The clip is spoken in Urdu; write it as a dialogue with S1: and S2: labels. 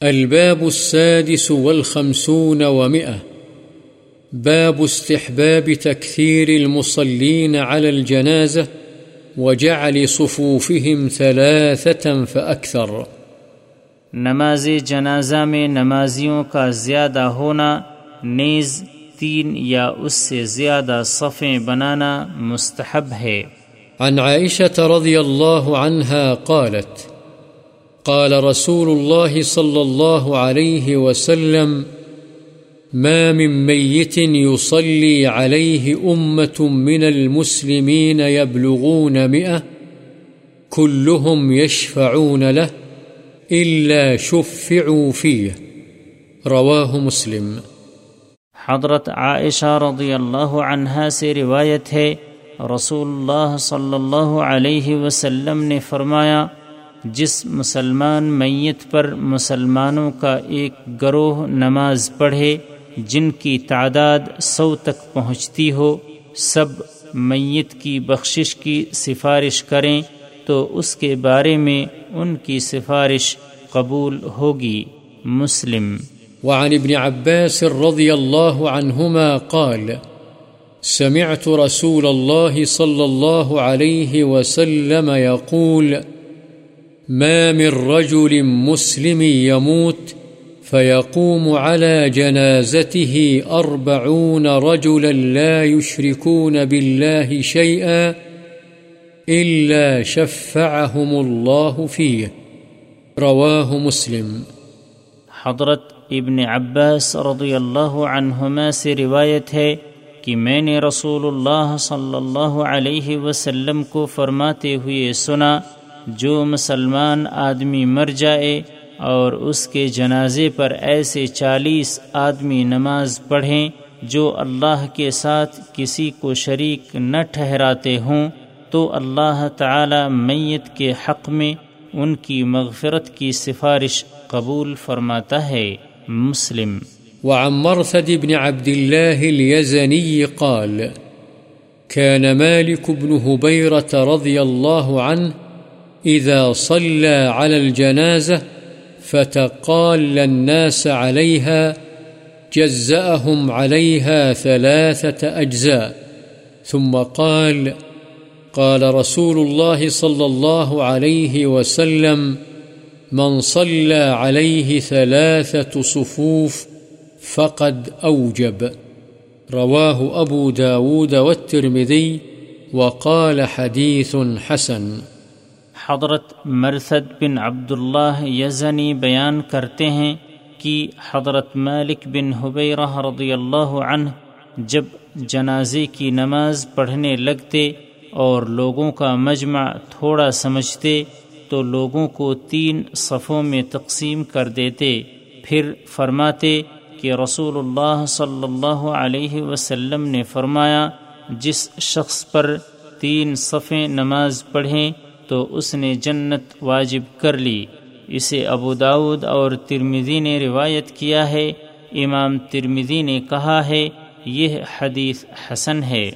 S1: الباب السادس والخمسون ومئة. باب استحباب تكثير المصلين على الجنازة وجعل صفوفهم ثلاثة فأكثر.
S2: نماز جنازہ میں نمازیوں کا زیادہ ہونا نیز تین یا اس سے زیادہ صفیں بنانا مستحب ہے۔
S1: عن عائشة رضي الله عنها قالت قال رسول الله صلى الله عليه وسلم، ما من ميت يصلي عليه أمة من المسلمين يبلغون مئة كلهم يشفعون له إلا شفعوا فيه رواه مسلم۔
S2: حضرت عائشہ رضی اللہ عنہا سے روایت ہے، رسول اللہ صلی اللہ علیہ وسلم نے فرمایا جس مسلمان میت پر مسلمانوں کا ایک گروہ نماز پڑھے، جن کی تعداد سو تک پہنچتی ہو، سب میت کی بخشش کی سفارش کریں تو اس کے بارے میں ان کی سفارش قبول ہوگی۔ مسلم۔
S1: وعن ابن عباس رضي الله عنهما قال، سمعت رسول الله صلى الله عليه وسلم يقول ما من رجل مسلم يموت فيقوم على جنازته أربعون رجلا لا يشركون بالله شيئا إلا شفعهم الله فيه. رواه مسلم.
S2: حضرت ابن عباس رضی اللہ عنہما سے روایت ہے کہ میں نے رسول اللہ صلی اللہ علیہ وسلم کو فرماتے ہوئے سنا جو مسلمان آدمی مر جائے اور اس کے جنازے پر ایسے چالیس آدمی نماز پڑھیں جو اللہ کے ساتھ کسی کو شریک نہ ٹھہراتے ہوں، تو اللہ تعالی میت کے حق میں ان کی مغفرت کی سفارش قبول فرماتا ہے۔ مسلم۔
S1: وعن مرثد بن عبد الله اليزني قال، كان مالك بن هبيرة رضي الله عنه إذا صلى على الجنازة فتقال الناس عليها جزأهم عليها ثلاثة أجزاء، ثم قال قال رسول الله صلى الله عليه وسلم من صلى عليه ثلاثة صفوف فقد أوجب. رواه أبو داود والترمذي وقال حديث حسن.
S2: حضرت مرثد بن عبداللہ یزنی بیان کرتے ہیں کہ حضرت مالک بن حبیرہ رضی اللہ عنہ جب جنازے کی نماز پڑھنے لگتے اور لوگوں کا مجمع تھوڑا سمجھتے تو لوگوں کو تین صفوں میں تقسیم کر دیتے۔ پھر فرماتے کہ رسول اللہ صلی اللہ علیہ وسلم نے فرمایا، جس شخص پر تین صفیں نماز پڑھیں تو اس نے جنت واجب کر لی۔ اسے ابو داود اور ترمزی نے روایت کیا ہے۔ امام ترمزی نے کہا ہے، یہ حدیث حسن ہے۔